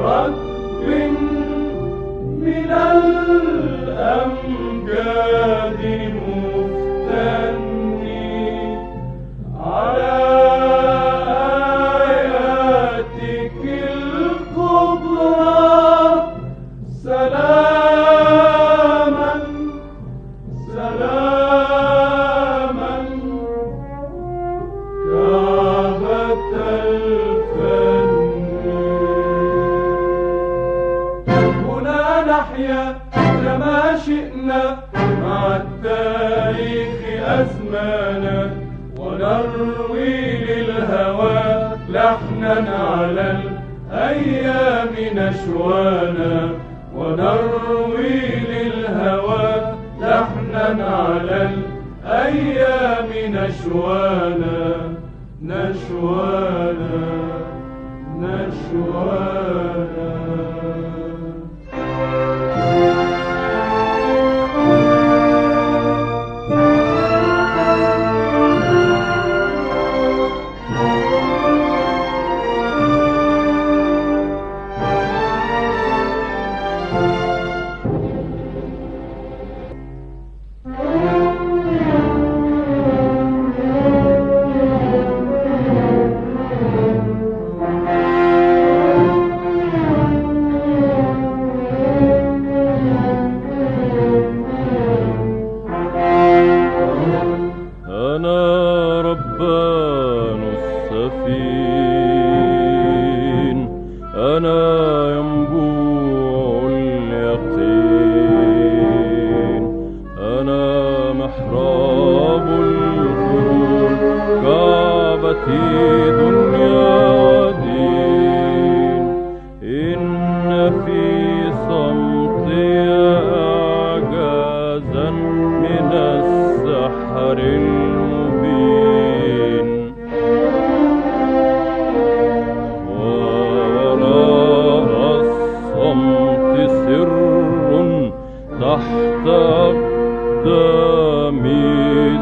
ركب من الأمجاد مفتني نحيا كما شئنا مع التاريخ أزمانا. ونروي للهوى لحنا على الأيام نشوانا. ونروي للهوى لحنا على الأيام نشوانا. نشوانا نشوانا. Thank you.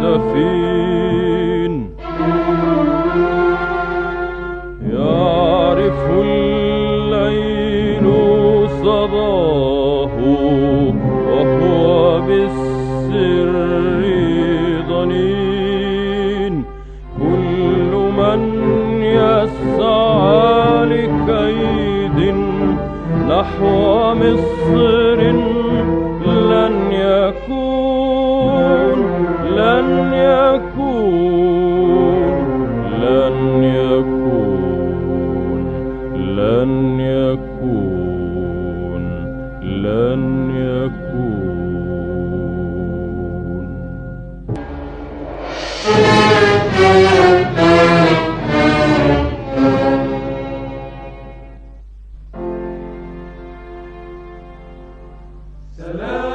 دفين يعرف الليل صباه وهو بالسر ضنين. كل من يسعى لكيد نحو مصر لن يكون لن يكون. سلاما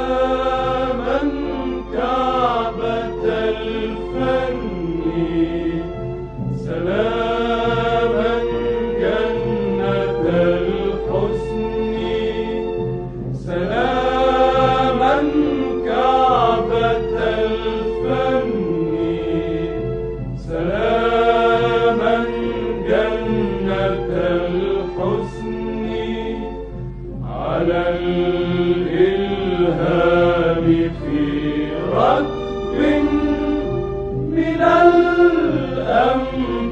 على الإلهام في ركب من مفتن